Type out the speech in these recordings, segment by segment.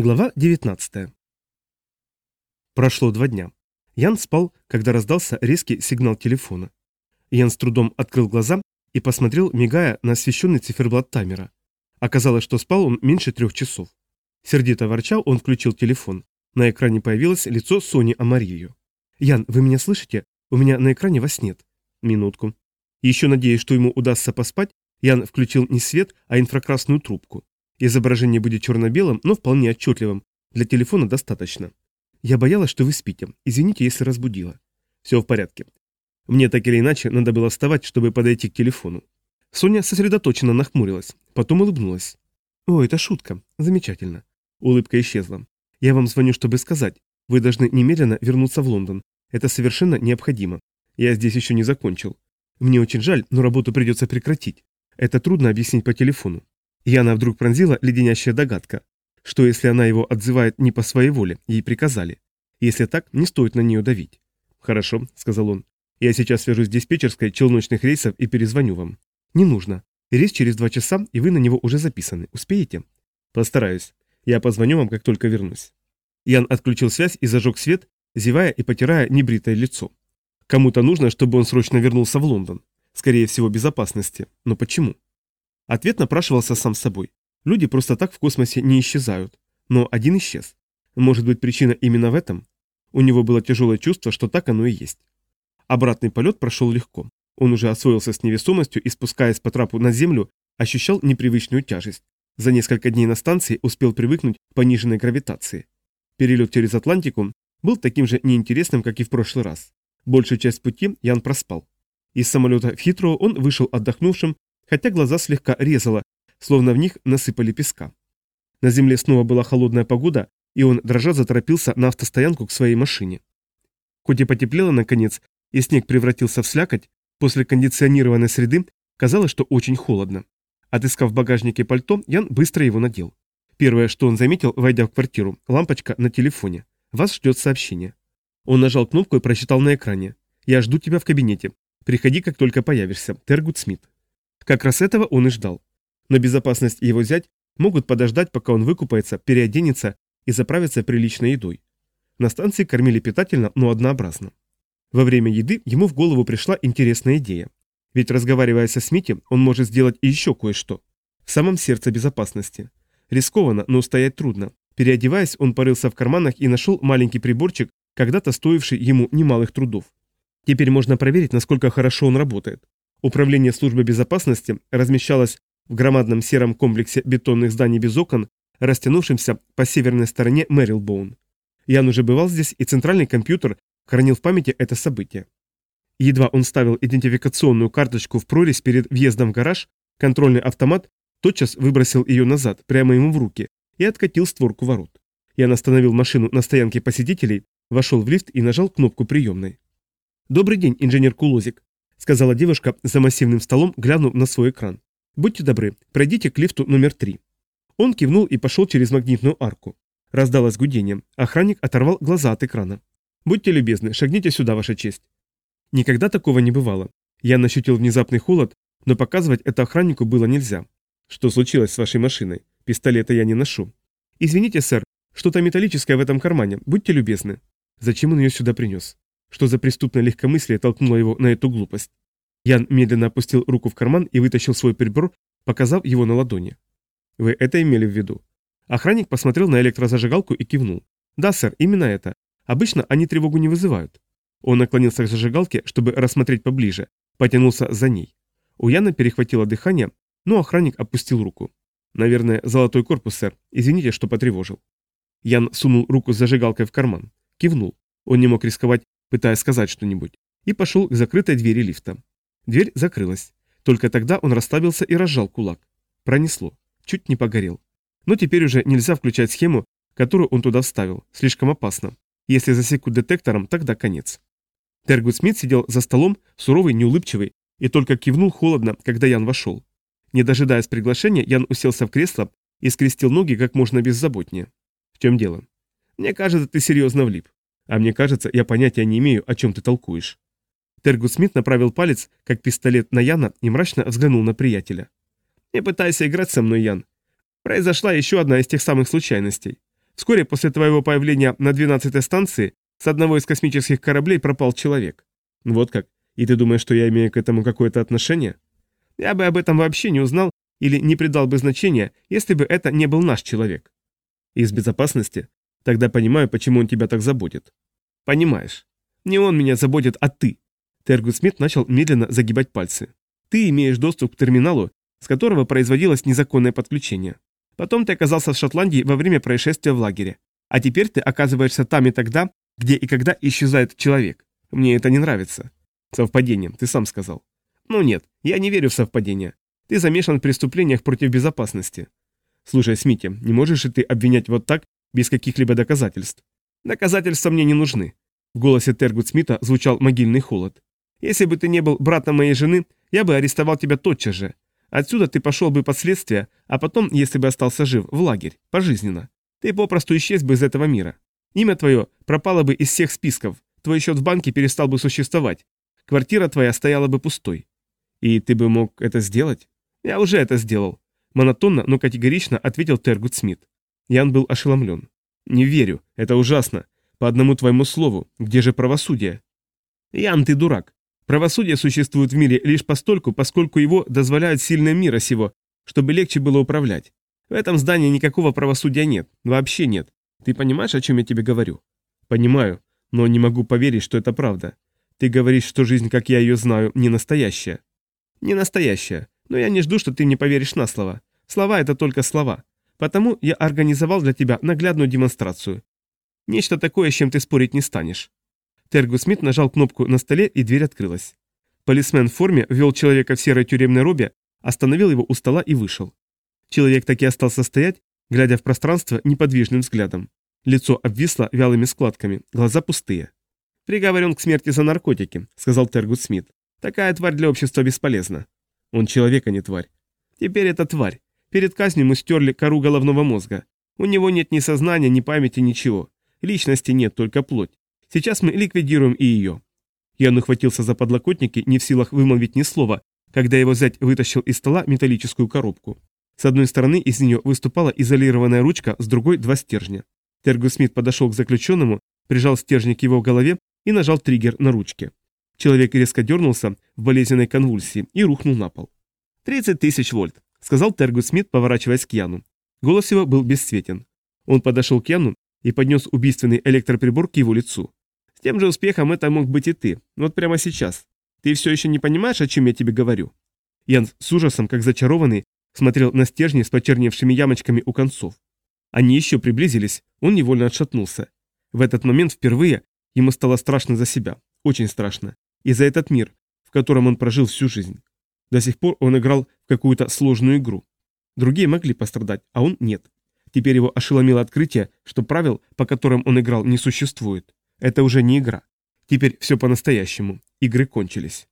Глава 19. Прошло два дня. Ян спал, когда раздался резкий сигнал телефона. Ян с трудом открыл глаза и посмотрел, мигая на освещенный циферблат таймера. Оказалось, что спал он меньше трех часов. Сердито ворчал, он включил телефон. На экране появилось лицо Сони Амарию. «Ян, вы меня слышите? У меня на экране вас нет». «Минутку». Еще надеясь, что ему удастся поспать, Ян включил не свет, а инфракрасную трубку. Изображение будет черно-белым, но вполне отчетливым. Для телефона достаточно. Я боялась, что вы спите. Извините, если разбудила. Все в порядке. Мне так или иначе надо было вставать, чтобы подойти к телефону. Соня сосредоточенно нахмурилась, потом улыбнулась. «О, это шутка. Замечательно». Улыбка исчезла. «Я вам звоню, чтобы сказать. Вы должны немедленно вернуться в Лондон. Это совершенно необходимо. Я здесь еще не закончил. Мне очень жаль, но работу придется прекратить. Это трудно объяснить по телефону. Яна вдруг пронзила леденящая догадка. Что если она его отзывает не по своей воле, ей приказали? Если так, не стоит на нее давить. «Хорошо», — сказал он. «Я сейчас свяжусь с диспетчерской челночных рейсов и перезвоню вам». «Не нужно. Рейс через два часа, и вы на него уже записаны. Успеете?» «Постараюсь. Я позвоню вам, как только вернусь». Ян отключил связь и зажег свет, зевая и потирая небритое лицо. Кому-то нужно, чтобы он срочно вернулся в Лондон. Скорее всего, безопасности. Но почему? Ответ напрашивался сам собой. Люди просто так в космосе не исчезают. Но один исчез. Может быть, причина именно в этом? У него было тяжелое чувство, что так оно и есть. Обратный полет прошел легко. Он уже освоился с невесомостью и, спускаясь по трапу на землю, ощущал непривычную тяжесть. За несколько дней на станции успел привыкнуть к пониженной гравитации. Перелет через Атлантику был таким же неинтересным, как и в прошлый раз. Большую часть пути Ян проспал. Из самолета в Хитроу он вышел отдохнувшим хотя глаза слегка резало, словно в них насыпали песка. На земле снова была холодная погода, и он, дрожа, заторопился на автостоянку к своей машине. Хоть и потеплело наконец, и снег превратился в слякоть, после кондиционированной среды казалось, что очень холодно. Отыскав в багажнике пальто, Ян быстро его надел. Первое, что он заметил, войдя в квартиру, лампочка на телефоне. Вас ждет сообщение. Он нажал кнопку и прочитал на экране. «Я жду тебя в кабинете. Приходи, как только появишься. Тергут Смит». Как раз этого он и ждал. Но безопасность и его зять могут подождать, пока он выкупается, переоденется и заправится приличной едой. На станции кормили питательно, но однообразно. Во время еды ему в голову пришла интересная идея. Ведь разговаривая со Смити, он может сделать и еще кое-что. В самом сердце безопасности. Рискованно, но устоять трудно. Переодеваясь, он порылся в карманах и нашел маленький приборчик, когда-то стоивший ему немалых трудов. Теперь можно проверить, насколько хорошо он работает. Управление службы безопасности размещалось в громадном сером комплексе бетонных зданий без окон, растянувшемся по северной стороне Мэрилбоун. Ян уже бывал здесь, и центральный компьютер хранил в памяти это событие. Едва он ставил идентификационную карточку в прорезь перед въездом в гараж, контрольный автомат тотчас выбросил ее назад, прямо ему в руки, и откатил створку ворот. Ян остановил машину на стоянке посетителей, вошел в лифт и нажал кнопку приемной. «Добрый день, инженер Кулозик», сказала девушка за массивным столом, глянув на свой экран. «Будьте добры, пройдите к лифту номер три». Он кивнул и пошел через магнитную арку. Раздалось гудение. Охранник оторвал глаза от экрана. «Будьте любезны, шагните сюда, ваша честь». Никогда такого не бывало. Я ощутил внезапный холод, но показывать это охраннику было нельзя. «Что случилось с вашей машиной? Пистолета я не ношу». «Извините, сэр, что-то металлическое в этом кармане, будьте любезны». Зачем он ее сюда принес? Что за преступное легкомыслие толкнуло его на эту глупость? Ян медленно опустил руку в карман и вытащил свой прибор, показав его на ладони. Вы это имели в виду? Охранник посмотрел на электрозажигалку и кивнул. Да, сэр, именно это. Обычно они тревогу не вызывают. Он наклонился к зажигалке, чтобы рассмотреть поближе, потянулся за ней. У Яна перехватило дыхание, но охранник опустил руку. «Наверное, золотой корпус, сэр. Извините, что потревожил». Ян сунул руку с зажигалкой в карман. Кивнул. Он не мог рисковать пытаясь сказать что-нибудь, и пошел к закрытой двери лифта. Дверь закрылась. Только тогда он расслабился и разжал кулак. Пронесло. Чуть не погорел. Но теперь уже нельзя включать схему, которую он туда вставил. Слишком опасно. Если засекут детектором, тогда конец. Тергут Смит сидел за столом, суровый, неулыбчивый, и только кивнул холодно, когда Ян вошел. Не дожидаясь приглашения, Ян уселся в кресло и скрестил ноги как можно беззаботнее. В чем дело? Мне кажется, ты серьезно влип. А мне кажется, я понятия не имею, о чем ты толкуешь. Тергут Смит направил палец, как пистолет на Яна, и мрачно взглянул на приятеля. «Не пытайся играть со мной, Ян. Произошла еще одна из тех самых случайностей. Вскоре после твоего появления на 12-й станции с одного из космических кораблей пропал человек. Вот как. И ты думаешь, что я имею к этому какое-то отношение? Я бы об этом вообще не узнал или не придал бы значения, если бы это не был наш человек. Из безопасности? Тогда понимаю, почему он тебя так заботит. Понимаешь. Не он меня заботит, а ты. Тергут Смит начал медленно загибать пальцы. Ты имеешь доступ к терминалу, с которого производилось незаконное подключение. Потом ты оказался в Шотландии во время происшествия в лагере. А теперь ты оказываешься там и тогда, где и когда исчезает человек. Мне это не нравится. Совпадением, ты сам сказал. Ну нет, я не верю в совпадения. Ты замешан в преступлениях против безопасности. Слушай, Смити, не можешь ли ты обвинять вот так, без каких-либо доказательств? Доказательства мне не нужны. В голосе Тергут Смита звучал могильный холод. Если бы ты не был братом моей жены, я бы арестовал тебя тотчас же. Отсюда ты пошел бы под следствие, а потом, если бы остался жив, в лагерь, пожизненно. Ты попросту исчез бы из этого мира. Имя твое пропало бы из всех списков, твой счет в банке перестал бы существовать, квартира твоя стояла бы пустой. И ты бы мог это сделать? Я уже это сделал. Монотонно, но категорично ответил Тергут Смит. Ян был ошеломлен. Не верю, это ужасно. По одному твоему слову, где же правосудие? Ян, ты дурак. Правосудие существует в мире лишь постольку, поскольку его дозволяют сильные мира сего, чтобы легче было управлять. В этом здании никакого правосудия нет, вообще нет. Ты понимаешь, о чем я тебе говорю? Понимаю, но не могу поверить, что это правда. Ты говоришь, что жизнь, как я ее знаю, не настоящая. Не настоящая, но я не жду, что ты мне поверишь на слово. Слова — это только слова. Потому я организовал для тебя наглядную демонстрацию. Нечто такое, с чем ты спорить не станешь. Тергу Смит нажал кнопку на столе, и дверь открылась. Полисмен в форме вел человека в серой тюремной робе, остановил его у стола и вышел. Человек так и остался стоять, глядя в пространство неподвижным взглядом. Лицо обвисло вялыми складками, глаза пустые. «Приговорен к смерти за наркотики», — сказал Тергут Смит. «Такая тварь для общества бесполезна». «Он человек, а не тварь». «Теперь это тварь. Перед казнью мы стерли кору головного мозга. У него нет ни сознания, ни памяти, ничего. Личности нет, только плоть. Сейчас мы ликвидируем и ее». Ян ухватился за подлокотники, не в силах вымолвить ни слова, когда его зять вытащил из стола металлическую коробку. С одной стороны из нее выступала изолированная ручка, с другой – два стержня. Тергу Смит подошел к заключенному, прижал стержень к его голове и нажал триггер на ручке. Человек резко дернулся в болезненной конвульсии и рухнул на пол. «30 тысяч вольт», — сказал Тергу Смит, поворачиваясь к Яну. Голос его был бесцветен. Он подошел к Яну и поднес убийственный электроприбор к его лицу. С тем же успехом это мог быть и ты. Вот прямо сейчас. Ты все еще не понимаешь, о чем я тебе говорю?» Ян с ужасом, как зачарованный, смотрел на стержни с почерневшими ямочками у концов. Они еще приблизились, он невольно отшатнулся. В этот момент впервые ему стало страшно за себя, очень страшно, и за этот мир, в котором он прожил всю жизнь. До сих пор он играл в какую-то сложную игру. Другие могли пострадать, а он нет. Теперь его ошеломило открытие, что правил, по которым он играл, не существует. Это уже не игра. Теперь все по-настоящему. Игры кончились.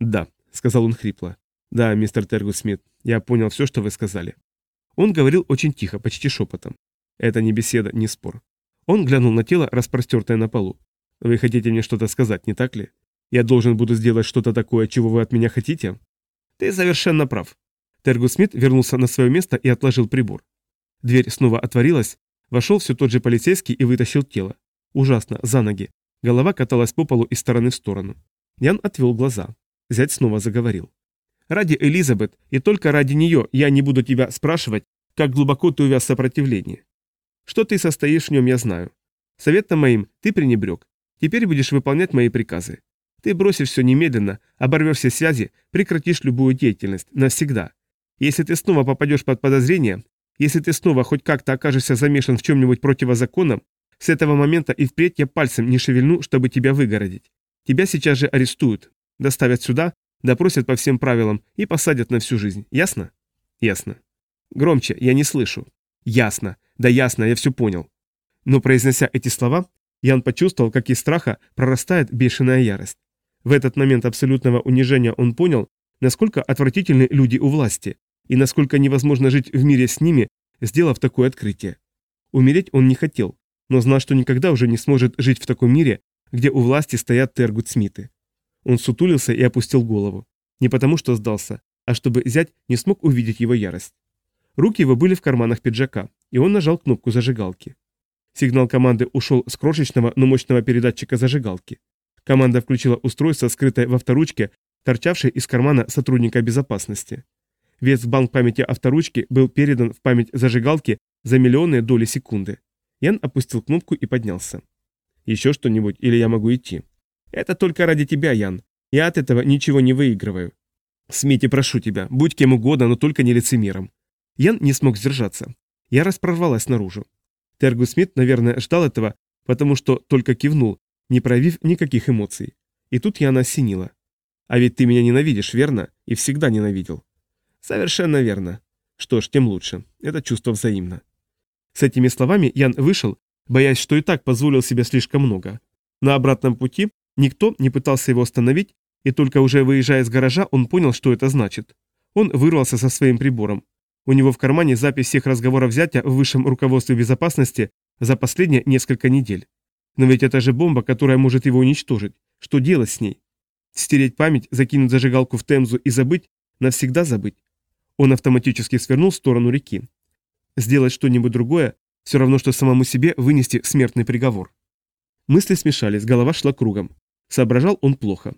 «Да», — сказал он хрипло. «Да, мистер Тергус Смит, я понял все, что вы сказали». Он говорил очень тихо, почти шепотом. Это не беседа, не спор. Он глянул на тело, распростертое на полу. «Вы хотите мне что-то сказать, не так ли? Я должен буду сделать что-то такое, чего вы от меня хотите?» «Ты совершенно прав». Тергус Смит вернулся на свое место и отложил прибор. Дверь снова отворилась, вошел все тот же полицейский и вытащил тело. Ужасно, за ноги. Голова каталась по полу из стороны в сторону. Ян отвел глаза. Зять снова заговорил. «Ради Элизабет, и только ради нее я не буду тебя спрашивать, как глубоко ты увяз сопротивление. Что ты состоишь в нем, я знаю. Советом моим ты пренебрег. Теперь будешь выполнять мои приказы. Ты бросишь все немедленно, оборвешь все связи, прекратишь любую деятельность. Навсегда. Если ты снова попадешь под подозрение, если ты снова хоть как-то окажешься замешан в чем-нибудь противозаконном, с этого момента и впредь я пальцем не шевельну, чтобы тебя выгородить. Тебя сейчас же арестуют, доставят сюда, допросят по всем правилам и посадят на всю жизнь. Ясно? Ясно. Громче, я не слышу. Ясно. Да ясно, я все понял. Но произнося эти слова, Ян почувствовал, как из страха прорастает бешеная ярость. В этот момент абсолютного унижения он понял, насколько отвратительны люди у власти, и насколько невозможно жить в мире с ними, сделав такое открытие. Умереть он не хотел, но знал, что никогда уже не сможет жить в таком мире, где у власти стоят Тергут Смиты. Он сутулился и опустил голову. Не потому, что сдался, а чтобы зять не смог увидеть его ярость. Руки его были в карманах пиджака, и он нажал кнопку зажигалки. Сигнал команды ушел с крошечного, но мощного передатчика зажигалки. Команда включила устройство, скрытое в авторучке, торчавшее из кармана сотрудника безопасности. Вес банк памяти авторучки был передан в память зажигалки за миллионные доли секунды. Ян опустил кнопку и поднялся. «Еще что-нибудь, или я могу идти?» «Это только ради тебя, Ян. Я от этого ничего не выигрываю. Смити, прошу тебя, будь кем угодно, но только не лицемером». Ян не смог сдержаться. Я распрорвалась наружу. Тергу Смит, наверное, ждал этого, потому что только кивнул, не проявив никаких эмоций. И тут Яна осенила. «А ведь ты меня ненавидишь, верно? И всегда ненавидел». «Совершенно верно. Что ж, тем лучше. Это чувство взаимно». С этими словами Ян вышел, боясь, что и так позволил себе слишком много. На обратном пути никто не пытался его остановить, и только уже выезжая из гаража, он понял, что это значит. Он вырвался со своим прибором. У него в кармане запись всех разговоров взятия в высшем руководстве безопасности за последние несколько недель. Но ведь это же бомба, которая может его уничтожить. Что делать с ней? Стереть память, закинуть зажигалку в Темзу и забыть? Навсегда забыть? Он автоматически свернул в сторону реки. Сделать что-нибудь другое – все равно, что самому себе вынести смертный приговор. Мысли смешались, голова шла кругом. Соображал он плохо.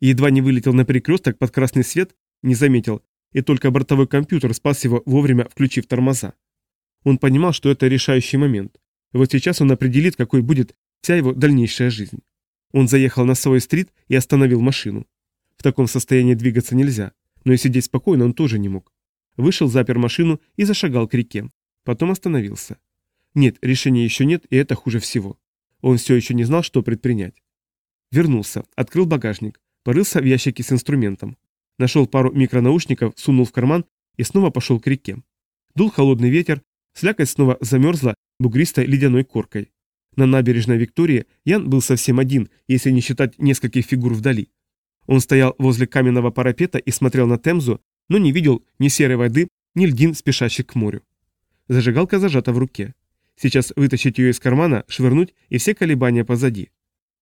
Едва не вылетел на перекресток под красный свет, не заметил, и только бортовой компьютер спас его, вовремя включив тормоза. Он понимал, что это решающий момент. Вот сейчас он определит, какой будет вся его дальнейшая жизнь. Он заехал на Сой-стрит и остановил машину. В таком состоянии двигаться нельзя, но и сидеть спокойно он тоже не мог. Вышел, запер машину и зашагал к реке. Потом остановился. Нет, решения еще нет, и это хуже всего. Он все еще не знал, что предпринять. Вернулся, открыл багажник, порылся в ящике с инструментом. Нашел пару микронаушников, сунул в карман и снова пошел к реке. Дул холодный ветер, слякоть снова замерзла бугристой ледяной коркой. На набережной Виктории Ян был совсем один, если не считать нескольких фигур вдали. Он стоял возле каменного парапета и смотрел на Темзу, но не видел ни серой воды, ни льдин, спешащих к морю. Зажигалка зажата в руке. Сейчас вытащить ее из кармана, швырнуть, и все колебания позади.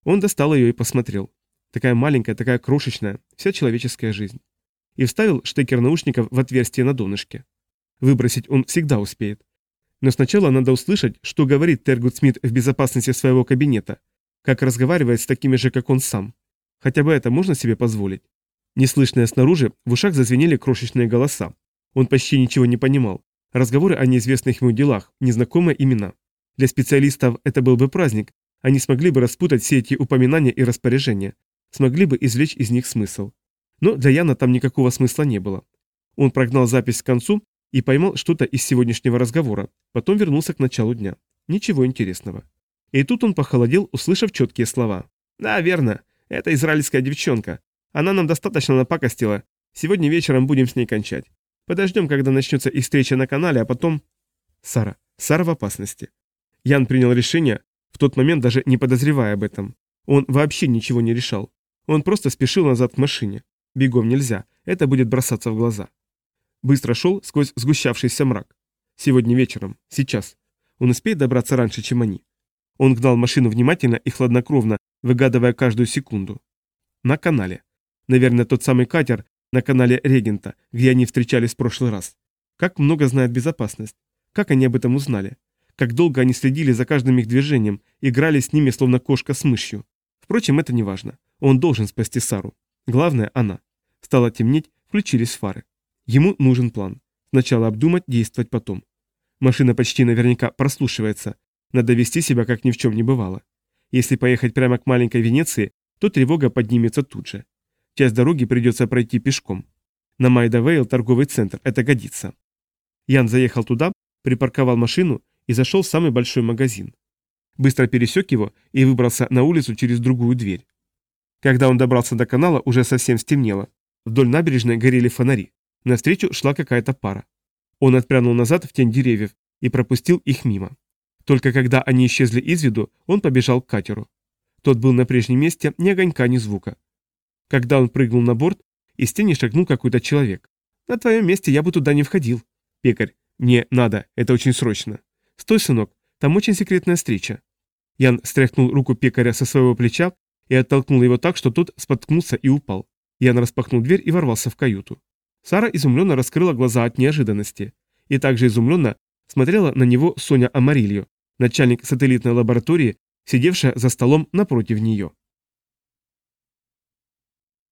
Он достал ее и посмотрел. Такая маленькая, такая крошечная, вся человеческая жизнь. И вставил штекер наушников в отверстие на донышке. Выбросить он всегда успеет. Но сначала надо услышать, что говорит Тергут Смит в безопасности своего кабинета, как разговаривает с такими же, как он сам. Хотя бы это можно себе позволить. Неслышные снаружи, в ушах зазвенели крошечные голоса. Он почти ничего не понимал. Разговоры о неизвестных ему делах, незнакомые имена. Для специалистов это был бы праздник, они смогли бы распутать все эти упоминания и распоряжения, смогли бы извлечь из них смысл. Но для Яна там никакого смысла не было. Он прогнал запись к концу и поймал что-то из сегодняшнего разговора, потом вернулся к началу дня. Ничего интересного. И тут он похолодел, услышав четкие слова. «Да, верно. Это израильская девчонка. Она нам достаточно напакостила. Сегодня вечером будем с ней кончать. Подождем, когда начнется их встреча на канале, а потом...» Сара. Сара в опасности. Ян принял решение, в тот момент даже не подозревая об этом. Он вообще ничего не решал. Он просто спешил назад к машине. Бегом нельзя, это будет бросаться в глаза. Быстро шел сквозь сгущавшийся мрак. Сегодня вечером, сейчас. Он успеет добраться раньше, чем они. Он гнал машину внимательно и хладнокровно, выгадывая каждую секунду. На канале. Наверное, тот самый катер на канале Регента, где они встречались в прошлый раз. Как много знает безопасность. Как они об этом узнали. Как долго они следили за каждым их движением, играли с ними, словно кошка с мышью. Впрочем, это не важно. Он должен спасти Сару. Главное, она. Стало темнеть, включились фары. Ему нужен план. Сначала обдумать, действовать потом. Машина почти наверняка прослушивается. Надо вести себя, как ни в чем не бывало. Если поехать прямо к маленькой Венеции, то тревога поднимется тут же. Часть дороги придется пройти пешком. На Майдавейл торговый центр, это годится. Ян заехал туда, припарковал машину и зашел в самый большой магазин быстро пересек его и выбрался на улицу через другую дверь. Когда он добрался до канала, уже совсем стемнело. Вдоль набережной горели фонари. Навстречу шла какая-то пара. Он отпрянул назад в тень деревьев и пропустил их мимо. Только когда они исчезли из виду, он побежал к катеру. Тот был на прежнем месте, ни огонька, ни звука. Когда он прыгнул на борт, из тени шагнул какой-то человек. «На твоем месте я бы туда не входил». «Пекарь, не надо, это очень срочно». «Стой, сынок, там очень секретная встреча». Ян стряхнул руку пекаря со своего плеча и оттолкнул его так, что тот споткнулся и упал. Ян распахнул дверь и ворвался в каюту. Сара изумленно раскрыла глаза от неожиданности. И также изумленно смотрела на него Соня Амарильо, начальник сателлитной лаборатории, сидевшая за столом напротив нее.